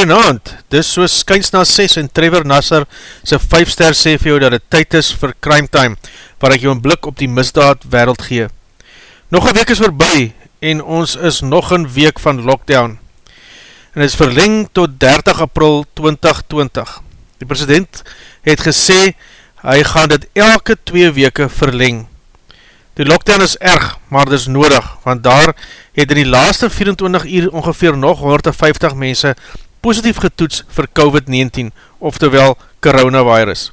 Goeienaand, dis soos skyns na 6 en Trevor Nasser sy 5 ster sê vir jou dat het tyd is vir crime time, waar ek jou een blik op die misdaad wereld gee. Nog een week is voorbij en ons is nog een week van lockdown en is verleng tot 30 april 2020. Die president het gesê hy gaan dit elke 2 weke verleng. Die lockdown is erg, maar dit is nodig, want daar het in die laaste 24 uur ongeveer nog 150 mense positief getoets vir COVID-19, oftewel coronavirus.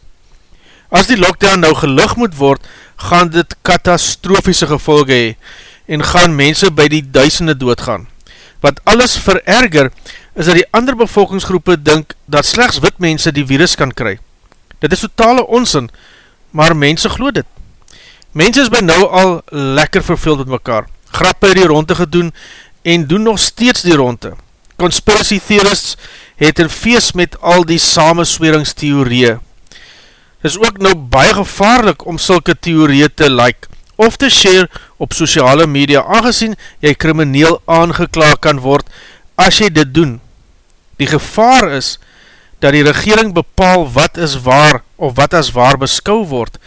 As die lockdown nou gelug moet word, gaan dit katastrofiese gevolge hee en gaan mense by die duisende doodgaan. Wat alles vererger, is dat die ander bevolkingsgroepen dink dat slechts wit mense die virus kan kry. Dit is totale onsin, maar mense glo dit. Mense is by nou al lekker verveeld met mekaar, grappe die ronde gedoen en doen nog steeds die ronde conspiracy theorists het een feest met al die samensweringstheorieën. Het is ook nou baie gevaarlik om sulke theorieën te like of te share op sociale media, aangezien jy krimineel aangeklaag kan word as jy dit doen. Die gevaar is dat die regering bepaal wat is waar of wat as waar beskou word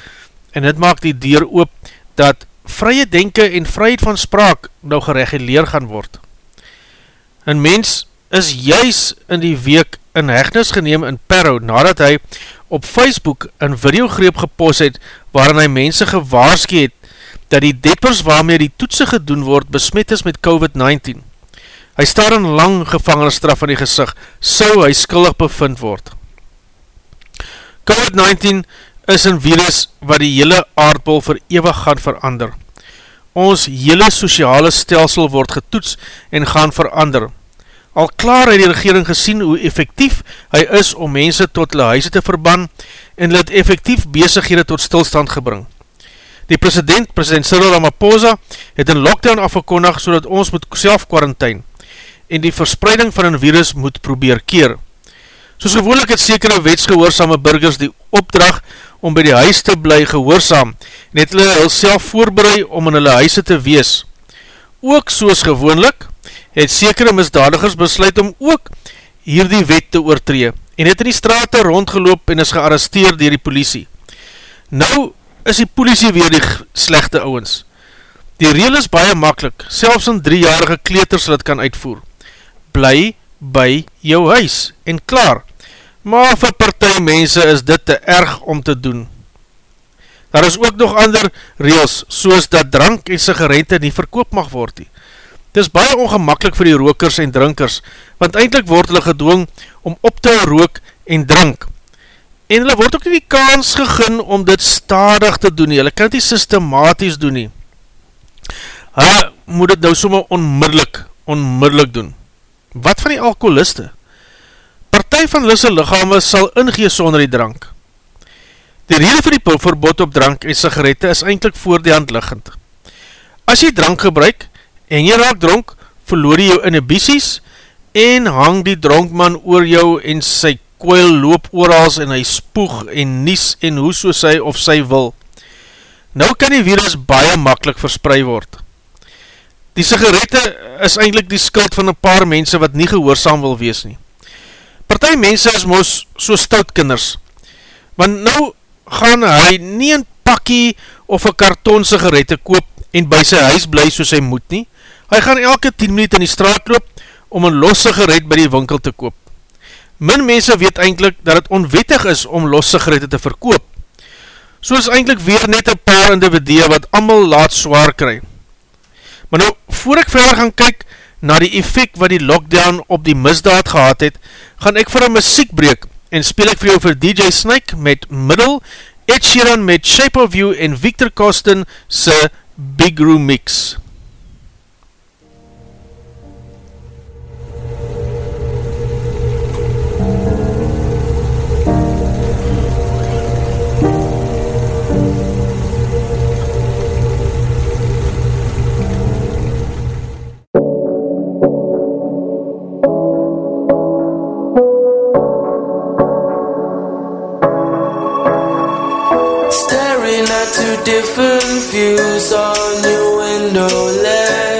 en dit maak die deur oop dat vrye denke en vryheid van spraak nou gereguleer gaan word. Een mens is juis in die week in hegnis geneem in Perro nadat hy op Facebook een videogreep gepost het waarin hy mense gewaarski het dat die deppers waarmee die toetse gedoen word besmet is met COVID-19. Hy staar in lang gevangenisstraf in die gezicht, so hy skuldig bevind word. COVID-19 is een virus wat die hele aardbol vir ewig gaan verander. Ons hele sociale stelsel word getoets en gaan verander. Al klaar het die regering gesien hoe effectief hy is om mense tot hulle huise te verban en het effectief bezighede tot stilstand gebring. Die president, president Cyril Ramaphosa, het een lockdown afgekondig so ons moet self quarantijn en die verspreiding van een virus moet probeer keer. Soos gewoonlik het sekere wetsgehoorsame burgers die opdracht om by die huis te bly gehoorzaam en het hulle hulle self voorbereid om in hulle huise te wees. Ook soos gewoonlik het sekere misdadigers besluit om ook hierdie wet te oortree en het in die straat rondgeloop en is gearresteerd dier die politie. Nou is die politie weer die slechte ouwens. Die reel is baie makkelijk, selfs in driejarige kleeters sal het kan uitvoer. Bly by jou huis en klaar, maar vir partij mense is dit te erg om te doen. Daar is ook nog ander reels, soos dat drank en sigarette nie verkoop mag word nie. Het is baie ongemakkelijk vir die rokers en drinkers, want eindelijk word hulle gedwong om op te rook en drink. En hulle word ook nie die kans gegin om dit stadig te doen nie, hulle kan dit nie systematisch doen nie. Hulle moet dit nou soma onmiddellik, onmiddellik doen. Wat van die alcoholiste? Partij van hulle lichame sal ingee sonder die drank. Die rede vir die verbod op drank en sigarette is eindelijk voor die hand liggend. As jy drank gebruik, en jy raak dronk, verloor jy jou inhibities, en hang die dronkman oor jou, en sy koil loop oorals, en hy spoeg, en nies, en hoe so sy of sy wil. Nou kan die virus baie makkelijk verspreid word. Die sigarette is eindelijk die skuld van een paar mense wat nie gehoorzaam wil wees nie. Partij mense is moos so stout kinders, want nou gaan hy nie een pakkie of een karton sigarette koop en by sy huis bly soos hy moet nie, Hy gaan elke 10 minuut in die straat loop om een losse gereed by die winkel te koop. Min mense weet eindelijk dat het onwettig is om losse gereed te verkoop. So is eindelijk weer net een paar individue wat allemaal laat zwaar kry. Maar nou, voor ek verder gaan kyk na die effect wat die lockdown op die misdaad gehad het, gaan ek vir een muziekbreek en speel ek vir jou vir DJ Snake met Middle, Ed Sheeran met Shape of You en Victor Kosten se Big Room Mix. Different views on your window ledge.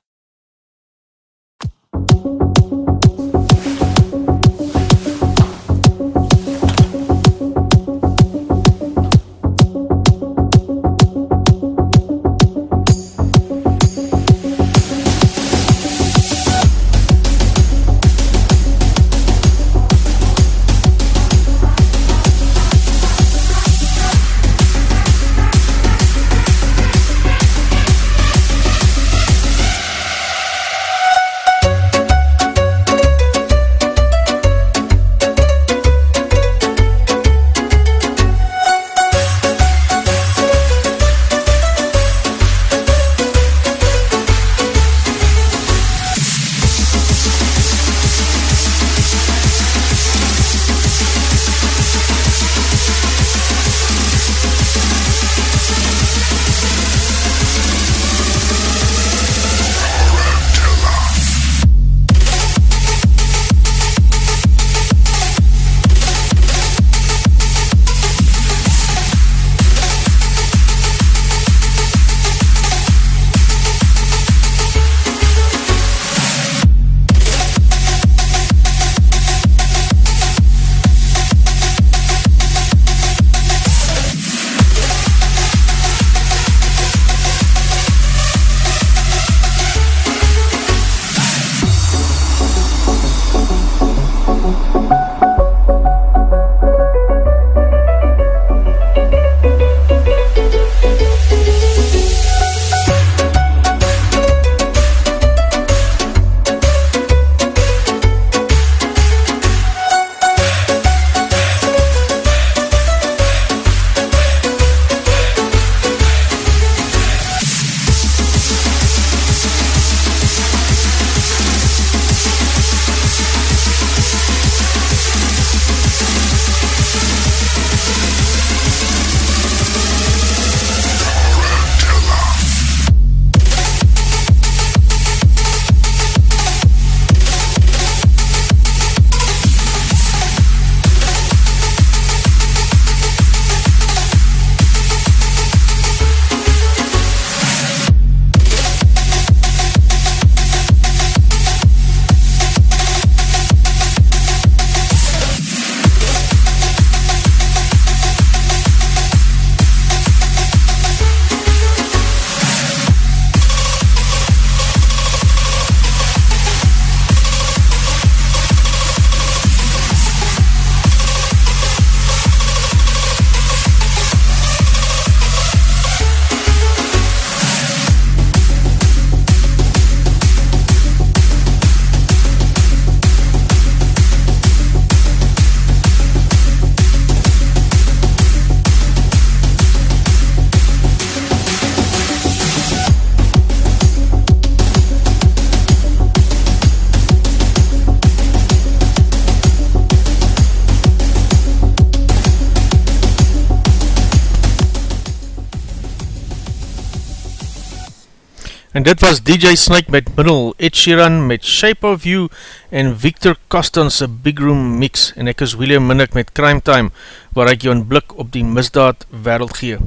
En dit was DJ Snake met Middle, Ed Sheeran met Shape of You en Victor Costans Big Room Mix en ek is William Minnick met Crime Time waar ek jou een blik op die misdaad wereld gee.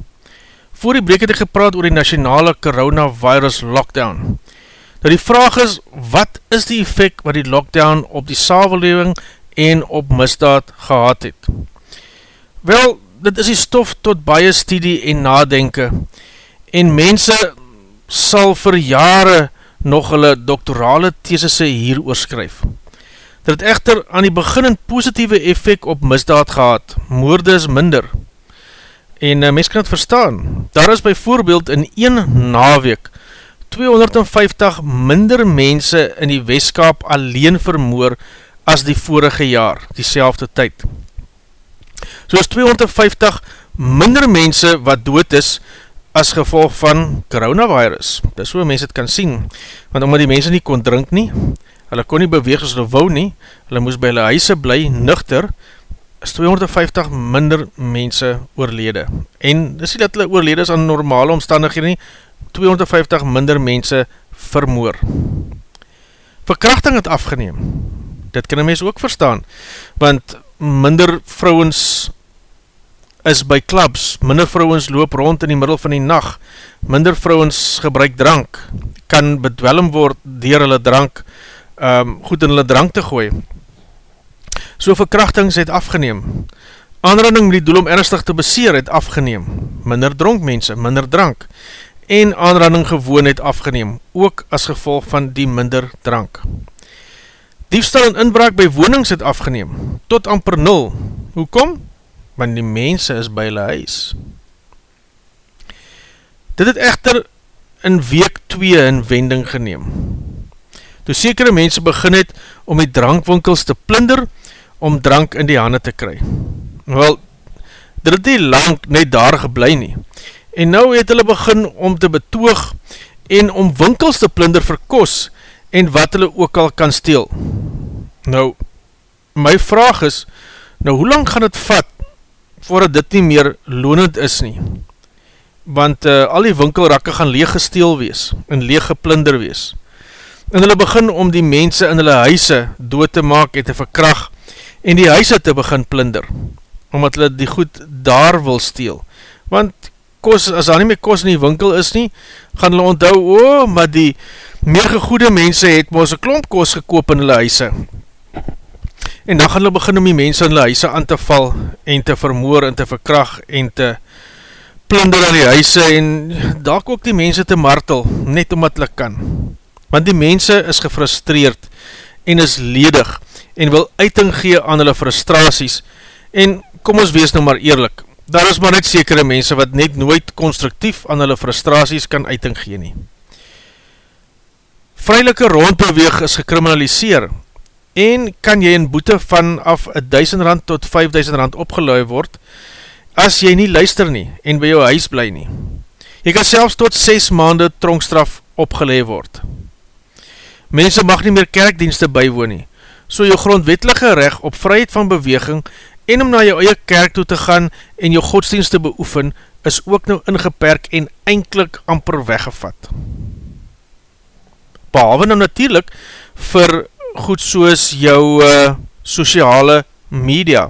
Voor die breek het ek gepraat oor die nationale coronavirus lockdown. Nou die vraag is, wat is die effect wat die lockdown op die savelewing en op misdaad gehad het? Wel, dit is die stof tot baie studie en nadenken en mense sal vir jare nog hulle doktorale thesisse hier oorskryf. Dit het echter aan die begin een positieve effect op misdaad gehad, moorde is minder. En uh, mens kan het verstaan, daar is bijvoorbeeld in een naweek 250 minder mense in die weeskap alleen vermoor as die vorige jaar, die selfde tyd. Soos 250 minder mense wat dood is, as gevolg van coronavirus. Dis hoe mense het kan sien, want omdat die mense nie kon drink nie, hulle kon nie beweeg as hulle wou nie, hulle moes by hulle huise bly, nuchter, is 250 minder mense oorlede. En dis nie dat hulle oorlede is aan normale omstandighede nie, 250 minder mense vermoor. Verkrachting het afgeneem. Dit kan een mens ook verstaan, want minder vrouwens is by clubs, minder vrouwens loop rond in die middel van die nacht, minder vrouwens gebruik drank, kan bedwellum word dier hulle drank, um, goed in hulle drank te gooi. So verkrachtings het afgeneem. Aanranding met die doel om ernstig te beseer het afgeneem. Minder dronk mense, minder drank. En aanranding gewoon het afgeneem, ook as gevolg van die minder drank. Diefstal en inbraak by wonings het afgeneem, tot amper nul. Hoekom? Want die mense is by hulle huis. Dit het echter in week 2 in wending geneem. Toe sekere mense begin het om die drankwinkels te plinder om drank in die handen te kry. Wel, dit het nie lang net daar geblei nie. En nou het hulle begin om te betoog en om winkels te plinder vir kos en wat hulle ook al kan steel. Nou, my vraag is, nou hoe lang gaan het vat voordat dit nie meer loonend is nie. Want uh, al die winkelrakke gaan leeg gesteel wees, en leeg geplinder wees. En hulle begin om die mense in hulle huise dood te maak en te verkrag, en die huise te begin plinder, omdat hulle die goed daar wil steel. Want kos, as daar nie meer kos in die winkel is nie, gaan hulle onthou, o, oh, maar die meer gegoede mense het moos een klomp kos gekoop in hulle huise, En dan gaan hulle begin om die mense in hulle huise aan te val en te vermoor en te verkrag en te plunder aan die huise en dalk ook die mense te martel, net omdat hulle kan. Want die mense is gefrustreerd en is ledig en wil uiting gee aan hulle frustraties en kom ons wees nou maar eerlik, daar is maar net sekere mense wat net nooit constructief aan hulle frustraties kan uiting gee nie. Vrijlike rondbeweeg is gekriminaliseer en kan jy in boete van af 1000 rand tot 5000 rand opgelui word, as jy nie luister nie en by jou huis bly nie. Jy kan selfs tot 6 maande tronkstraf opgelui word. Mense mag nie meer kerkdienste bywoon nie, so jou grondwetlige recht op vryheid van beweging en om na jou eie kerk toe te gaan en jou godsdienst te beoefen, is ook nou ingeperk en eindelijk amper weggevat. Behalve nou natuurlijk vir goed soos jou uh, sociale media.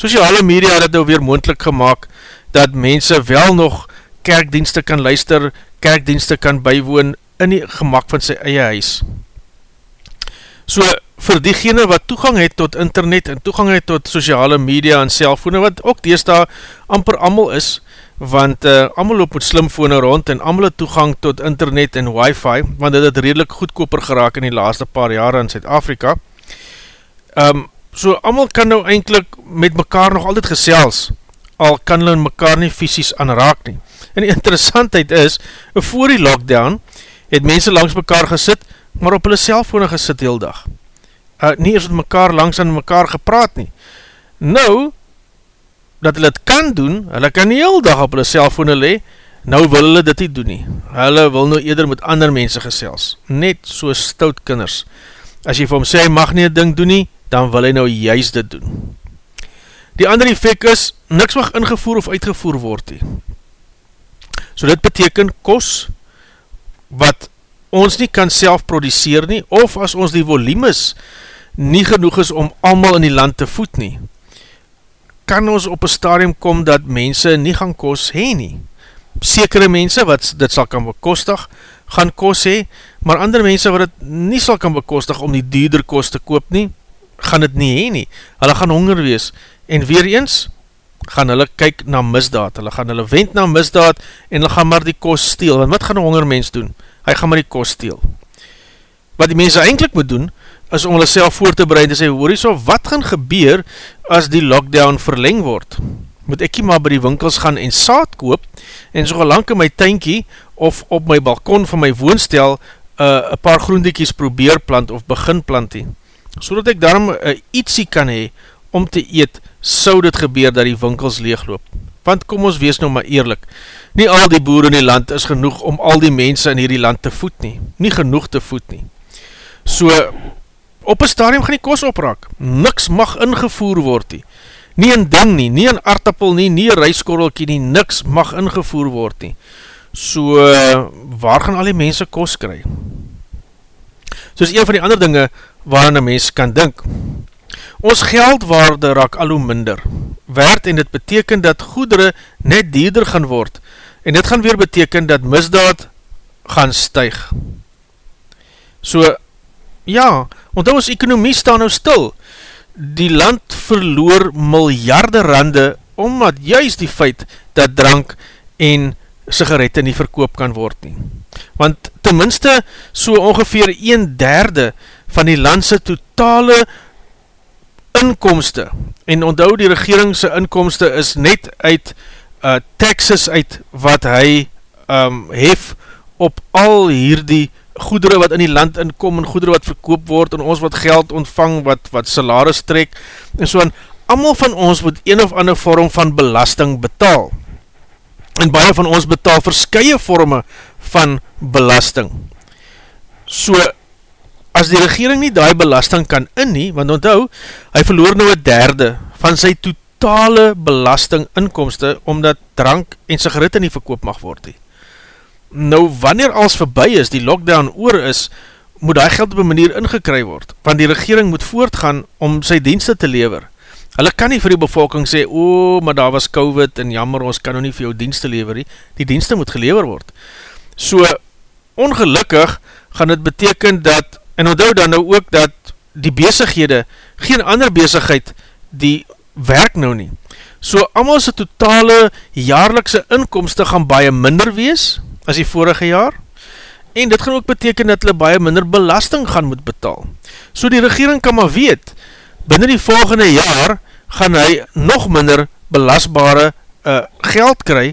Sociale media het nou weer moendlik gemaakt dat mense wel nog kerkdienste kan luister, kerkdienste kan bywoon in die gemak van sy eie huis. So, vir diegene wat toegang het tot internet en toegang het tot sociale media en cellfone, wat ook deesda amper amal is, want uh, allemaal loop met slimfone rond en allemaal het toegang tot internet en wifi, want dit het redelijk goedkoper geraak in die laaste paar jare in Zuid-Afrika. Um, so allemaal kan nou eindelijk met mekaar nog altyd gesels, al kan hulle mekaar nie fysisk aanraak nie. En die interessantheid is, voor die lockdown het mense langs mekaar gesit, maar op hulle cellfone gesit heel dag. Uh, nie is met mekaar langs aan mekaar gepraat nie. Nou, dat hulle het kan doen, hulle kan nie heel dag op hulle cellfone le, nou wil hulle dit nie doen nie. Hulle wil nou eerder met ander mense gesels, net so stout kinders. As jy vir hom sê, hy mag nie een ding doen nie, dan wil hy nou juist dit doen. Die ander effect is, niks mag ingevoer of uitgevoer word nie. So dit beteken kos, wat ons nie kan self produceer nie, of as ons die volumes nie genoeg is om allemaal in die land te voed nie, kan ons op een stadium kom dat mense nie gaan kos heen nie. Sekere mense wat dit sal kan bekostig, gaan kos hee, maar ander mense wat het nie sal kan bekostig om die duurder kos te koop nie, gaan het nie heen nie. Hulle gaan honger wees. En weer eens, gaan hulle kyk na misdaad. Hulle gaan hulle wend na misdaad en hulle gaan maar die kos steel. En wat gaan een honger mens doen? Hy gaan maar die kos steel. Wat die mense eindelijk moet doen, is om hulle self voor te bereid en sê, hoor so, wat gaan gebeur as die lockdown verleng word? Moet ek maar by die winkels gaan en saad koop en so gelang in my tuinkie of op my balkon van my woonstel uh, een uh, paar groendekies probeer plant of begin plantie, so dat ek daarom uh, ietsie kan hee om te eet, sou dit gebeur dat die winkels leegloop. Want kom ons wees nou maar eerlik, nie al die boer in die land is genoeg om al die mense in hierdie land te voed nie, nie genoeg te voed nie. So, op een stadium gaan die kos opraak, niks mag ingevoer word nie, nie een ding nie, nie een aardappel nie, nie een reiskorrelkie nie, niks mag ingevoer word nie. So, waar gaan al die mense kos kry? So is een van die ander dinge waarin een mens kan dink. Ons geldwaarde raak al hoe minder, werd en dit beteken dat goedere net dierder gaan word, en dit gaan weer beteken dat misdaad gaan stuig. So, ja, want ons ekonomie staan nou stil, die land verloor miljarde rande, omdat juist die feit dat drank en sigarette nie verkoop kan word nie. Want tenminste so ongeveer een derde van die landse totale inkomste, en onthou die regeringse inkomste is net uit uh, taxes uit wat hy um, hef op al hierdie goedere wat in die land inkom en goedere wat verkoop word en ons wat geld ontvang wat, wat salaris trek. En so aan, amal van ons moet een of ander vorm van belasting betaal. En baie van ons betaal verskye vorme van belasting. So as die regering nie die belasting kan in nie, want onthou hy verloor nou een derde van sy totale belasting inkomste omdat drank en sigarette nie verkoop mag word nie Nou, wanneer als verby is, die lockdown oor is, moet die geld op een manier ingekry word, want die regering moet voortgaan om sy dienste te lever. Hulle kan nie vir die bevolking sê, o, oh, maar daar was COVID en jammer, ons kan nou nie vir jou dienste lever nie. Die dienste moet gelever word. So, ongelukkig gaan het beteken dat, en onthou dan nou ook dat die bezighede, geen ander bezigheid, die werk nou nie. So, allemaal sy totale jaarlikse inkomste gaan baie minder wees, as die vorige jaar, en dit gaan ook beteken dat hulle baie minder belasting gaan moet betaal. So die regering kan maar weet, binnen die volgende jaar gaan hy nog minder belastbare uh, geld kry,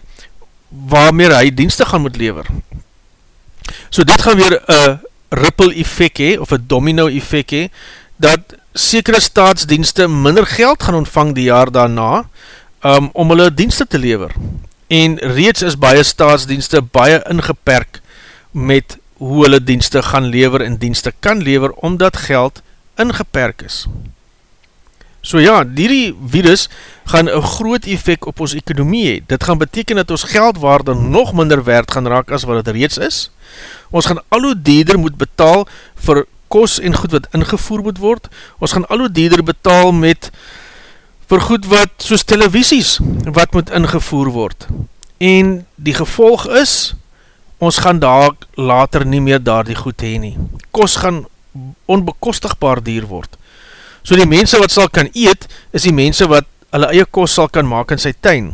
waarmee hy dienste gaan moet lever. So dit gaan weer een ripple effect hee, of een domino effect hee, dat sekere staatsdienste minder geld gaan ontvang die jaar daarna, um, om hulle dienste te lever en reeds is baie staatsdienste baie ingeperk met hoe hulle dienste gaan lever en dienste kan lever, omdat geld ingeperk is. So ja, die virus gaan een groot effect op ons ekonomie hee. Dit gaan beteken dat ons geldwaarde nog minder werd gaan raak as wat het reeds is. Ons gaan al hoe dieder moet betaal vir kos en goed wat ingevoer moet word. Ons gaan al hoe dieder betaal met vir goed wat soos televisies wat moet ingevoer word. En die gevolg is, ons gaan daar later nie meer daar die goed heen nie. Kos gaan onbekostigbaar dier word. So die mense wat sal kan eet, is die mense wat hulle eie kos sal kan maak in sy tuin.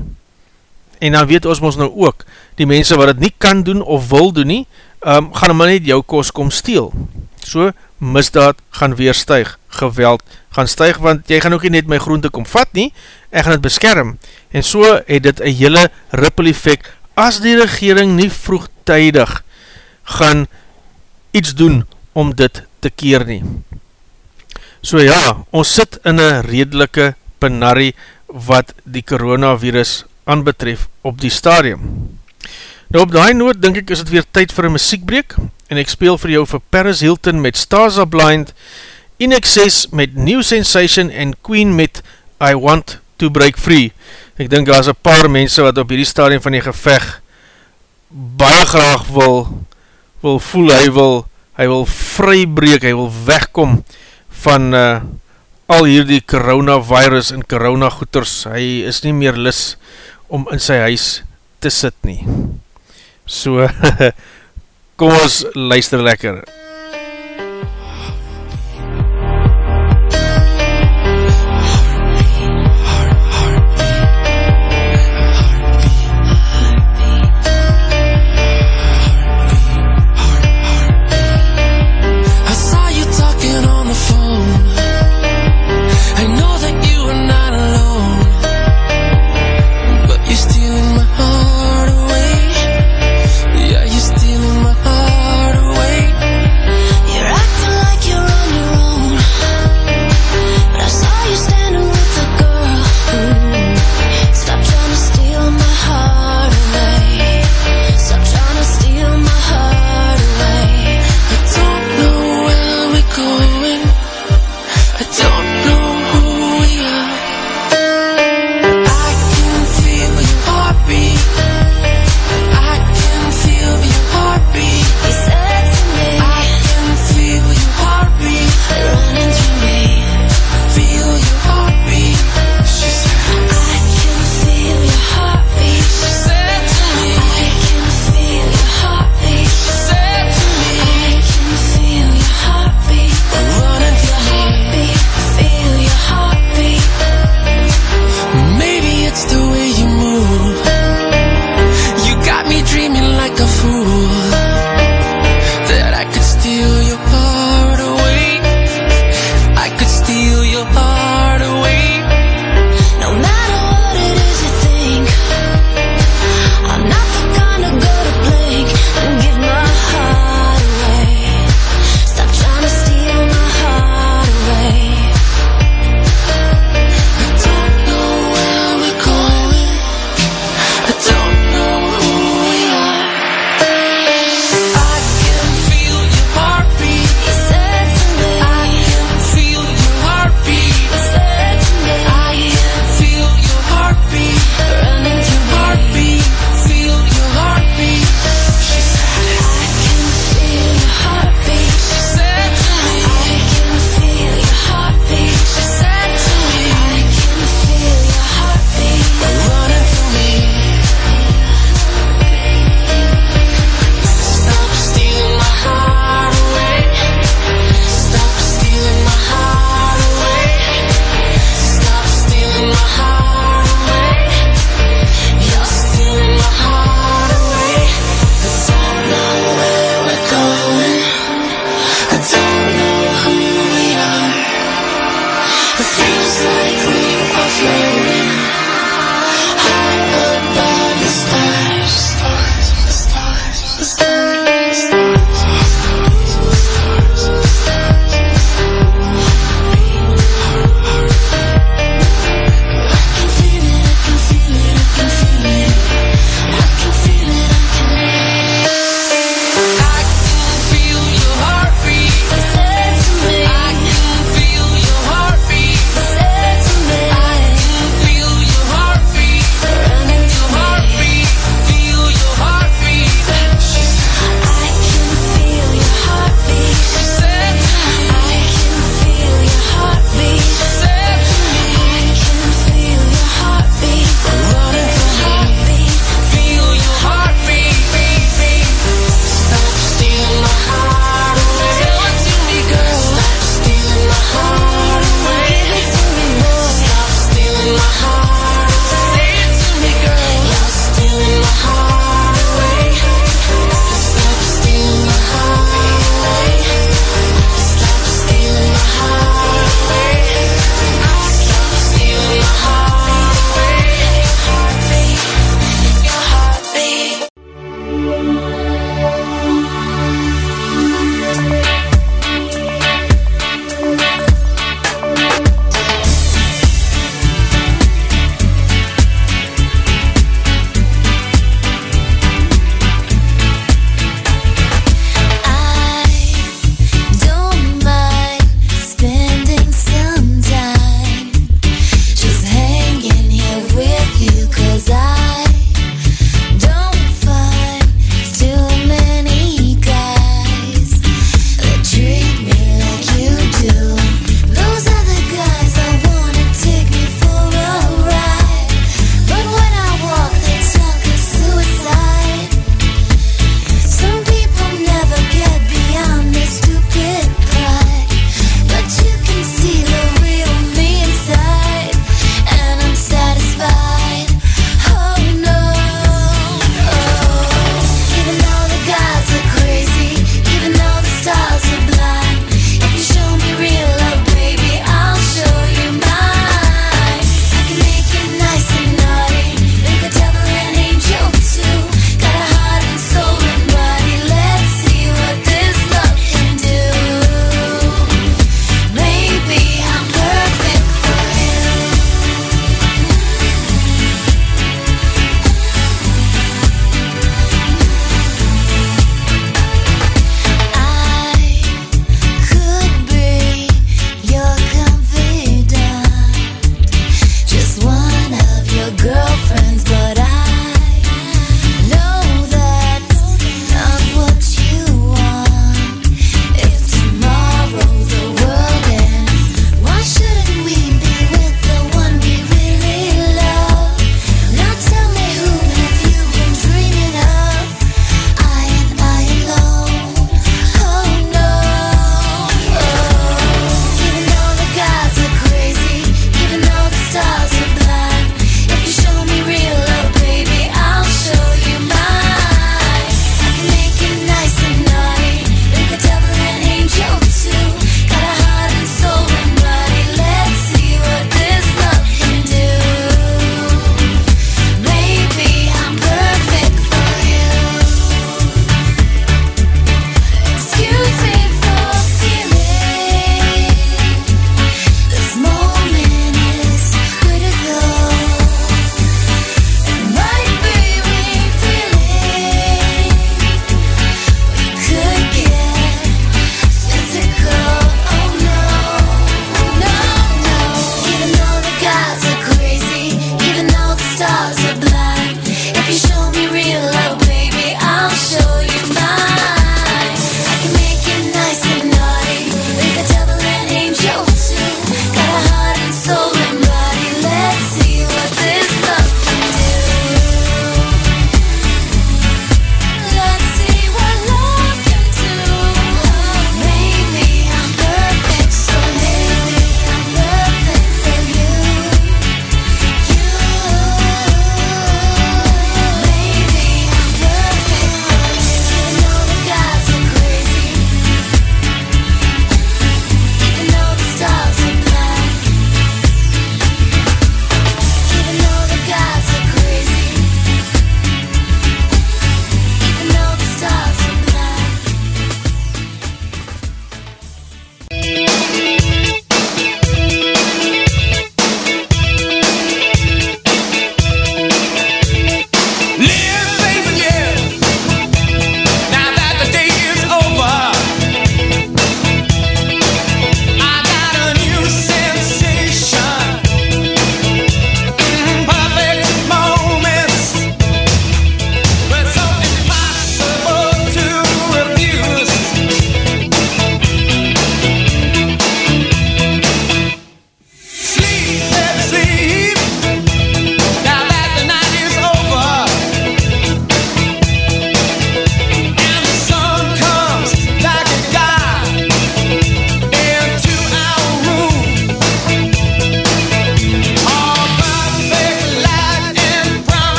En dan weet ons ons nou ook, die mense wat het nie kan doen of wil doen nie, um, gaan maar net jou kos kom steel. So, misdaad gaan weer stuig, geweld gaan stuig, want jy gaan ook nie net my groente kom vat nie, ek gaan het beskerm, en so het dit een hele ripple effect, as die regering nie vroegtijdig gaan iets doen om dit te keer nie. So ja, ons sit in een redelike penari wat die coronavirus aanbetref op die stadium. Nou op die noot, denk ek, is het weer tyd vir een muziekbreek, en ek speel vir jou vir Paris Hilton met Stars Are Blind, In Excess met New Sensation en Queen met I Want To Break Free. Ek dink daar is een paar mense wat op hierdie stadium van die geveg baie graag wil wil voel, hy wil, hy wil vrybreek, hy wil wegkom van uh, al hierdie coronavirus en corona goeders, hy is nie meer lis om in sy huis te sit nie. So, kom ons luister lekker. But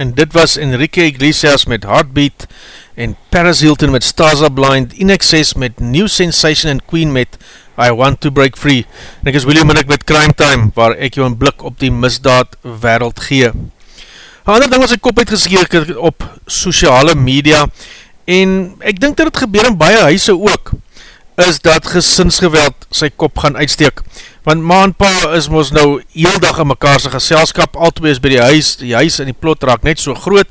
en dit was Enrique Iglesias met Heartbeat en Paris Hilton met Stars Are Blind, Inexcess met New Sensation en Queen met I Want To Break Free en ek is William Minnick met Crime Time waar ek jou een blik op die misdaad wereld gee. Een ander ding was ek kop uitgeskeerd op sociale media en ek dink dat het gebeur in baie huise ook is dat gesinsgeweld sy kop gaan uitsteek want ma en pa is ons nou heel dag in mekaarse geselskap, altwee is by die huis, die huis en die plot raak net so groot,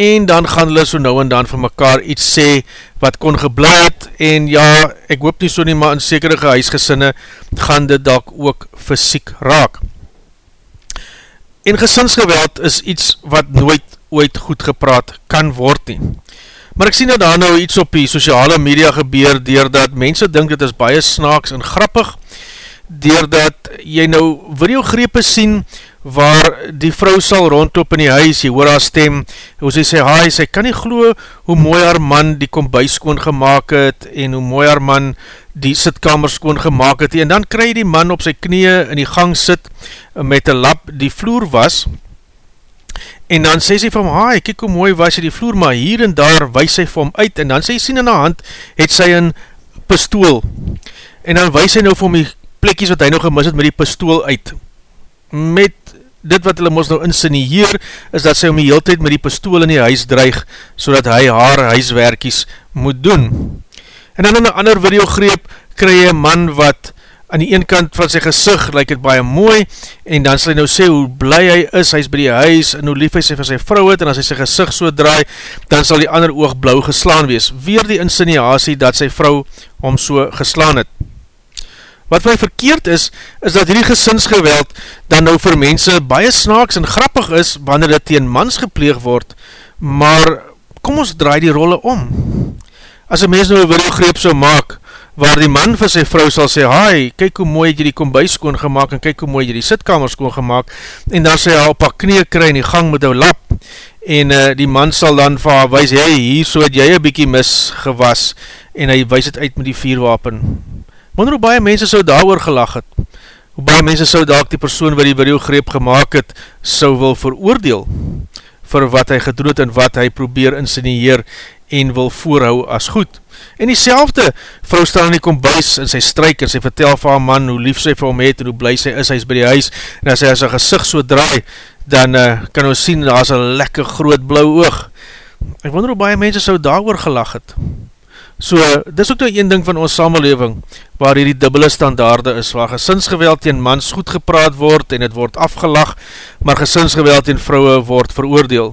en dan gaan hulle so nou en dan vir mekaar iets sê, wat kon geblei het, en ja, ek hoop nie so nie, maar in sekere huisgesinne, gaan dit dalk ook fysiek raak. En gesinsgeweld is iets wat nooit ooit goed gepraat kan word nie. Maar ek sien dat daar nou iets op die sociale media gebeur, dier dat mense dink dit is baie snaaks en grappig, doordat jy nou videogrepe sien waar die vrou sal rondop in die huis, jy hoor haar stem, hoe sy sê, hi, sy kan nie glo hoe mooi haar man die kombuis skoon gemaakt het, en hoe mooi haar man die sitkamer skoon gemaakt het, en dan kry die man op sy knie in die gang sit, met een lap die vloer was, en dan sê sy vir hom, hi, kyk hoe mooi was die vloer, maar hier en daar wys sy vir hom uit, en dan sê sy sien in haar hand, het sy een pistool, en dan wys sy nou vir hom die plekjes wat hy nog gemis het met die pistool uit. Met dit wat hulle ons nou insinieer, is dat sy om die heel tyd met die pistool in die huis dreig, so hy haar huiswerkies moet doen. En dan in een ander videogreep, kry jy een man wat aan die een kant van sy gezicht lyk het baie mooi, en dan sal hy nou sê hoe bly hy is, hy is by die huis, en hoe lief hy sy vir sy vrou het, en as hy sy gezicht so draai, dan sal die ander oog blauw geslaan wees. Weer die insinuatie dat sy vrou om so geslaan het. Wat my verkeerd is, is dat hierdie gesinsgeweld dan nou vir mense baie snaaks en grappig is wanneer dit teen mans gepleeg word, maar kom ons draai die rolle om. As een mens nou een wilgreep so maak, waar die man vir sy vrou sal sê, hi, kyk hoe mooi het jy die kombuis skoon gemaakt, en kyk hoe mooi het jy die sitkamer skoon gemaakt, en dan sê hy op haar knie kry in die gang met jou lap, en uh, die man sal dan vir haar wees, hey, hier so het jy een bykie misgewas, en hy wees het uit met die vierwapen, wonder hoe baie mense sou daar oor gelag het, hoe baie mense sou daar die persoon wat die videogreep gemaakt het, sou wil veroordeel, vir wat hy gedoen het en wat hy probeer insinieer en wil voorhou as goed. En die selfde vrou staan in die kombuis in sy strijk en sy vertel vir haar man hoe lief sy vir hom het en hoe bly sy is, hy is by die huis en as hy as sy gezicht so draai, dan uh, kan ons sien, daar is een lekker groot blauw oog. Ek wonder hoe baie mense sou daar oor gelag het. So, dis ook nou een ding van ons samenleving, waar hier die dubbele standaarde is, waar gesinsgeweld teen mans goed gepraat word en het word afgelag, maar gesinsgeweld teen vrouwe word veroordeel.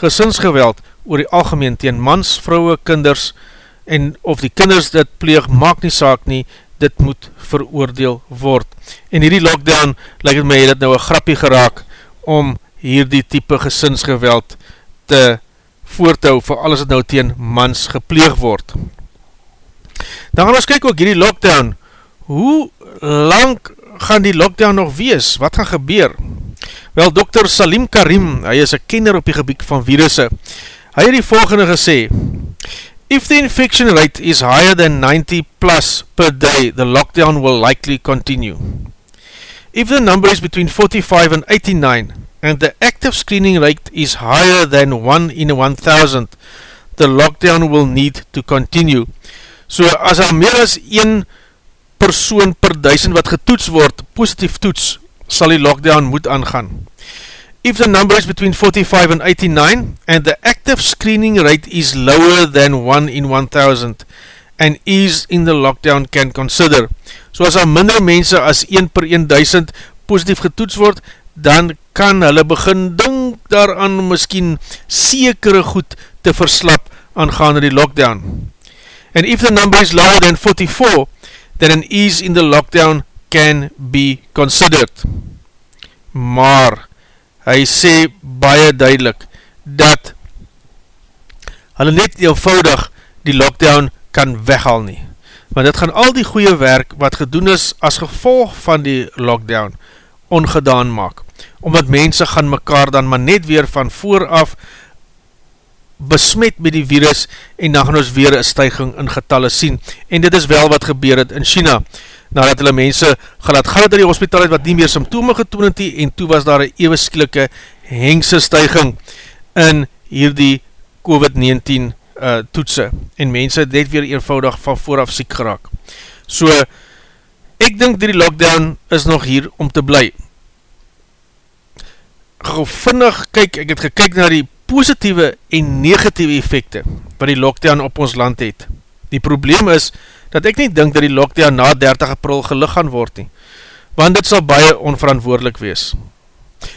Gesinsgeweld oor die algemeen teen mans, vrouwe, kinders, en of die kinders dit pleeg, maak nie saak nie, dit moet veroordeel word. En hierdie lockdown, lyk het my, het nou een grappie geraak, om hierdie type gesinsgeweld te voortou vir alles wat nou teen mans gepleeg word. Dan gaan ons kyk ook hierdie lockdown, hoe lang gaan die lockdown nog wees? Wat gaan gebeur? Wel, Dr. Salim Karim, hy is een kenner op die gebied van virusse, hy het die volgende gesê, If the infection rate is higher than 90 plus per day, the lockdown will likely continue. If the number is between 45 and 89, and the active screening rate is higher than 1 in 1000, the lockdown will need to continue. So as er meer as 1 persoon per duisend wat getoets word, positief toets, sal die lockdown moet aangaan. If the number is between 45 and 89 and the active screening rate is lower than 1 in 1000 and ease in the lockdown can consider. So as daar minder mense as 1 per 1000 positief getoets word, dan kan hulle begin dink daaraan miskien sekere goed te verslap aangaande die lockdown. And if the number is lower than 44, then an ease in the lockdown can be considered. Maar, hy sê baie duidelik, dat hulle net eenvoudig die lockdown kan weghaal nie. Want dit gaan al die goeie werk wat gedoen is as gevolg van die lockdown ongedaan maak. Omdat mense gaan mekaar dan maar net weer van vooraf besmet met die virus en dan gaan ons weer een stuiging in getalle sien. En dit is wel wat gebeur het in China nadat hulle mense gelaat gaan het in die hospitaal het wat nie meer symptome getoon het en toe was daar een eeuweskilike hengse stuiging in hierdie COVID-19 uh, toetse en mense het net weer eenvoudig van vooraf siek geraak. So, ek dink die lockdown is nog hier om te bly. Gevinnig, kyk, ek het gekyk na die positieve en negatieve effecte wat die lockdown op ons land het. Die probleem is, dat ek nie dink dat die lockdown na 30 april gelig gaan word nie, want dit sal baie onverantwoordelik wees.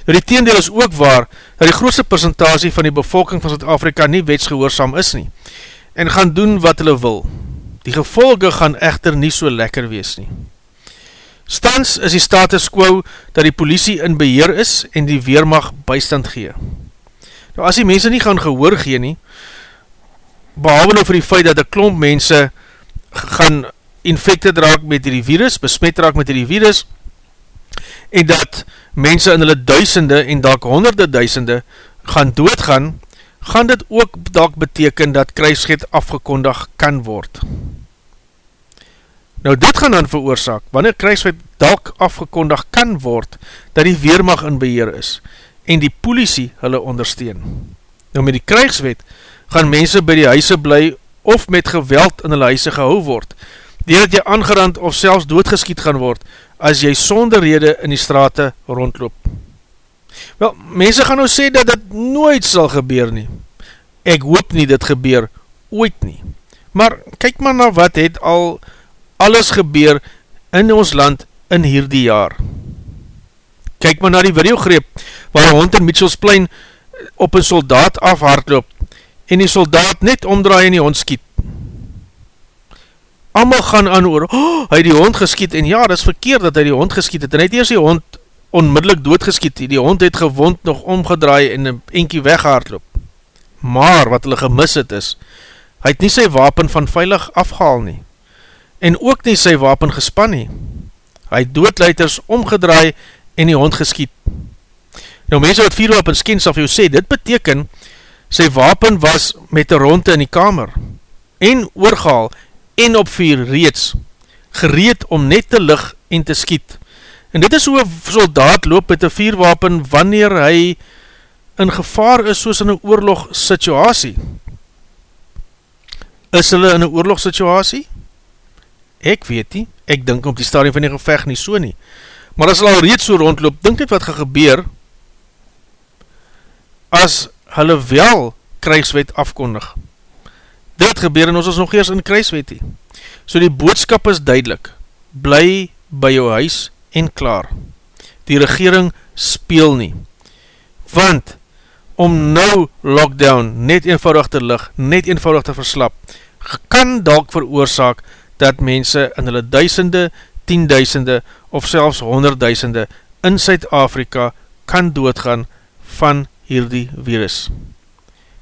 Nou die teendeel is ook waar, dat die grootste percentage van die bevolking van Zuid-Afrika nie wetsgehoorsam is nie, en gaan doen wat hulle wil. Die gevolge gaan echter nie so lekker wees nie. Stans is die status quo dat die politie in beheer is en die weermag bystand gee. Nou as die mense nie gaan gehoor gee nie, behalwe nou vir die feit dat die klomp mense gaan infected raak met die virus, besmet raak met die virus, en dat mense in hulle duisende en dalk honderde duisende gaan doodgaan, gaan dit ook dalk beteken dat kruisgeet afgekondig kan word. Nou dit gaan dan veroorzaak, wanneer kruisgeet dalk afgekondig kan word, dat die weermag in beheer is, en die politie hulle ondersteun. Nou met die kruiswet gaan mense by die huise bly of met geweld in hulle huise gehou word, die dat jy aangerand of selfs doodgeskiet gaan word, as jy sonder rede in die straate rondloop. Wel, mense gaan nou sê dat dit nooit sal gebeur nie. Ek hoop nie dit gebeur ooit nie. Maar kyk maar na wat het al alles gebeur in ons land in hierdie jaar. Kyk maar na die videogreep, waar een hond in Mitchellsplein op een soldaat afhardloop, en die soldaat net omdraai en die hond skiet. Amal gaan aan oor, oh, hy die hond geskiet, en ja, dit is verkeerd dat hy die hond geskiet het, en hy het eers die hond onmiddellik doodgeskiet, die hond het gewond nog omgedraai en een enkie weghaardloop. Maar wat hulle gemis het is, hy het nie sy wapen van veilig afgehaal nie, en ook nie sy wapen gespan nie. Hy het doodleiters omgedraai en die hond geskiet. Nou mense wat vier wapens ken sal vir jou sê, dit beteken, sy wapen was met die ronde in die kamer, en oorgehaal, en op vier reeds, gereed om net te lig en te skiet. En dit is hoe een soldaat loop met een vierwapen wanneer hy in gevaar is soos in een oorlog situasie. Is hulle in een oorlog situasie? Ek weet nie, ek dink op die stadium van die gevecht nie so nie. Maar as hulle al reeds so rondloop, dink dit wat gaan gebeur, as hulle wel krijgswet afkondig. Dit gebeur en ons is nog eers in krijgswet nie. So die boodskap is duidelik, bly by jou huis en klaar. Die regering speel nie. Want, om nou lockdown net eenvoudig te lig, net eenvoudig te verslap, kan dalk veroorzaak dat mense in hulle duisende, tienduisende of selfs honderdduisende in Suid-Afrika kan doodgaan van hierdie virus.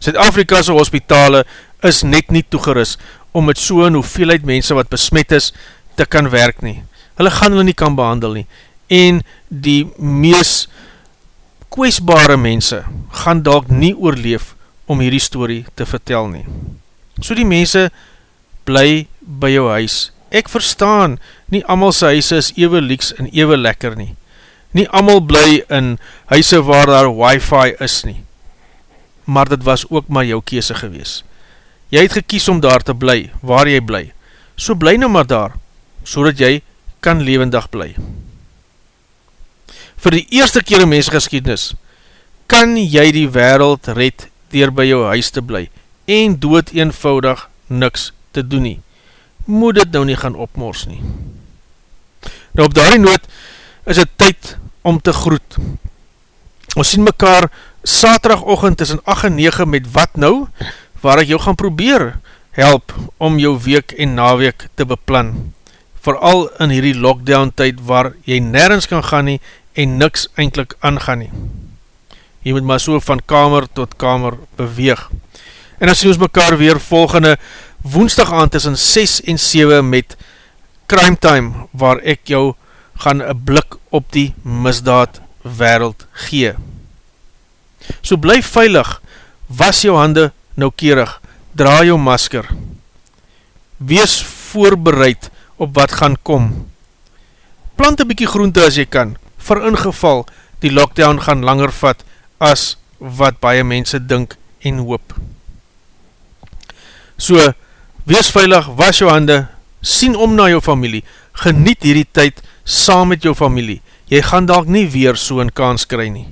Suid-Afrika'se hospitale is net nie toegeris om met so'n hoeveelheid mense wat besmet is te kan werk nie. Hulle gaan hulle nie kan behandel nie. En die mees kwestbare mense gaan dalk nie oorleef om hierdie story te vertel nie. So die mense bly by jou huis. Ek verstaan, nie amal sy huise is ewe lieks en ewe lekker nie nie amal bly in huise waar daar wifi is nie. Maar dit was ook maar jou kese gewees. Jy het gekies om daar te bly, waar jy bly. So bly nou maar daar, so jy kan levendig bly. vir die eerste keer in mensgeschiedenis, kan jy die wereld red dier by jou huis te bly en dood eenvoudig niks te doen nie. Moet dit nou nie gaan opmors nie. Nou op daarie noot is het tyd om te groet. Ons sien mekaar saterdagochtend tussen 8 en 9 met wat nou, waar ek jou gaan probeer help om jou week en naweek te beplan. Vooral in hierdie lockdown tyd waar jy nergens kan gaan nie en niks eindelijk aangaan nie. Jy moet maar so van kamer tot kamer beweeg. En dan sien ons mekaar weer volgende woensdag aan tussen 6 en 7 met Crime Time waar ek jou gaan een blik op die misdaad wereld gee. So bly veilig, was jou hande noukeerig, dra jou masker, wees voorbereid op wat gaan kom. Plant een bykie groente as jy kan, vir ingeval die lockdown gaan langer vat as wat baie mense dink en hoop. So, wees veilig, was jou hande, sien om na jou familie, geniet hierdie tyd saam met jou familie, jy gaan dalk nie weer so een kans kry nie.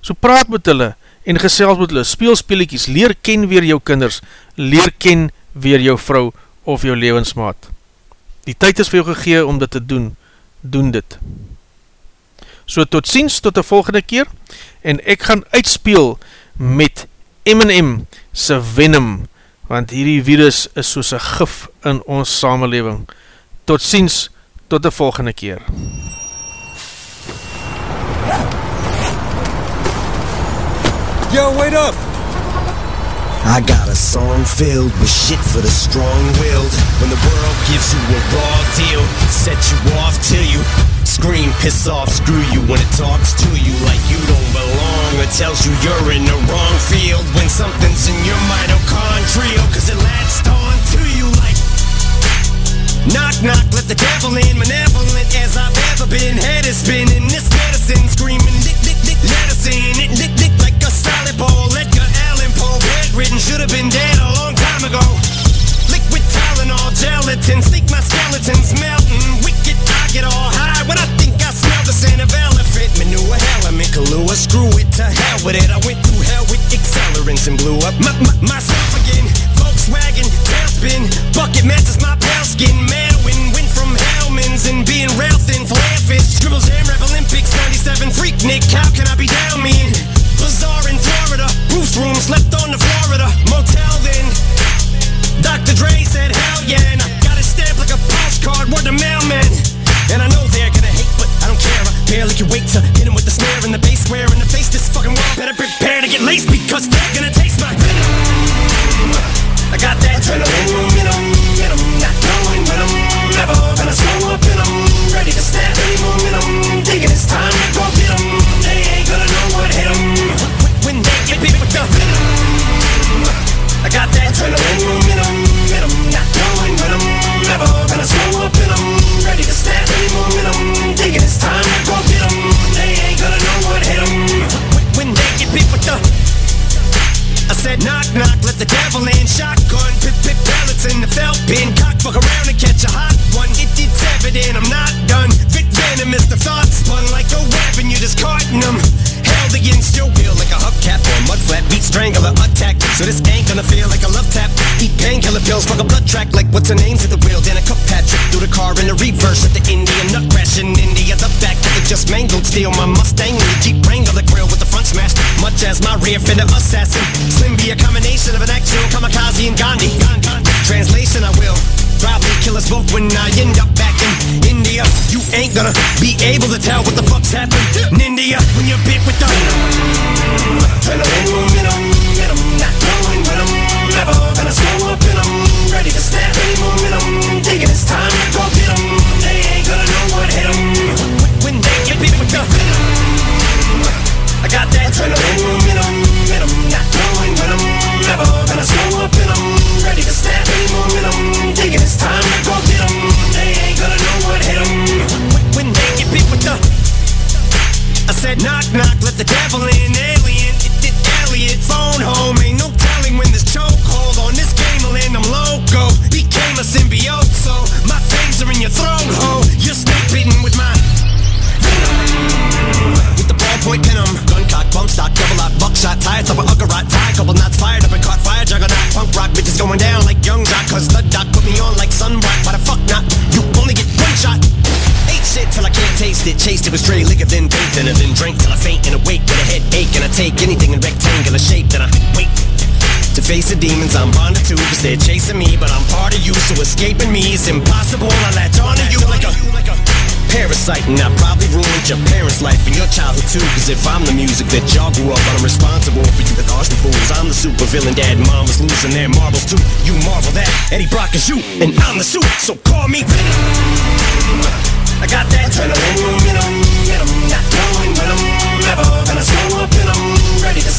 So praat met hulle en gesels met hulle, speel speeliekies, leer ken weer jou kinders, leer ken weer jou vrou of jou levensmaat. Die tyd is vir jou gegee om dit te doen, doen dit. So tot ziens tot die volgende keer en ek gaan uitspeel met M&M se Venom want hierdie virus is soos een gif in ons samenleving. Tot ziens tot die volgende keer. Yo, wait up! I got a song filled with shit for the strong-willed. When the world gives you a raw deal, set you off till you scream, piss off, screw you when it talks to you like you don't belong or tells you you're in the wrong field when something's in your mitochondrial let in, malevolent as I've ever been. Head is spinning, this medicine screaming, dick, dick, dick, medicine. It lick, lick like a solid ball. Edgar Allan Poe, bedridden, should have been dead a long time ago. Liquid Tylenol, gelatin, sneak my skeletons melting. Wicked, I get all high when I think I smell the scent of elephant manure. Element Kahlua, screw it to hell with it. I went through hell with accelerants and blew up my, my, myself again. Volkswagen, tailspin, bucket matches my pale skin. Manwin, Nick. How can I be down mean? Bazaar in Florida, Bruce room, slept on the Florida motel then. Dr. Dre said, hell yeah, and I got it stamped like a postcard, word to mailman. And I know they're gonna hate, but I don't care. I barely can wait to hit 'em with the snare and the bass square in the face. Reverse At the Indian nut crash in India The back of it just mangled Steal my Mustang and the Jeep Wrangler the grill with the front smashed Much as my rear fender assassin Slim be a combination of an actual kamikaze and Gandhi. Translation, I will probably kill us both when I end up back in India. You ain't gonna be able to tell what the fuck's happened in India when you're bit with the I'm never gonna slow up in 'em. Ready to snap any momentum, time I got that when I'm gonna slow up. Ready to get. They ain't gonna know what hit 'em when they get with the. I said knock knock, let the devil in, alien. It phone home, ain't no telling when this on this game will end. I'm loco, became a symbiote, so my fangs are in your sides up a Ugarot tie. Couple knots fired up and caught fire. Juggernaut punk rock bitches going down like young Rock. Cause the doc put me on like sunblock. Why the fuck not? You only get one shot. Ate shit till I can't taste it. Chased it with stray liquor, then baked and then drank till I faint and awake with a headache. And I take anything in rectangular shape. Then I wait to face the demons I'm bonded to Cause they're chasing me, but I'm part of you So escaping me is impossible I latch onto you like a Parasite and I probably ruined your parents' life and your childhood too. Cause if I'm the music that y'all grew up on I'm responsible for you. The Austin fools I'm the super villain dad and mom was losing their marbles too. You marvel that Eddie Brock is you and I'm the suit So call me Venom. I got that adrenaline, venom, venom Not knowing when ever gonna slow up and I'm ready to snap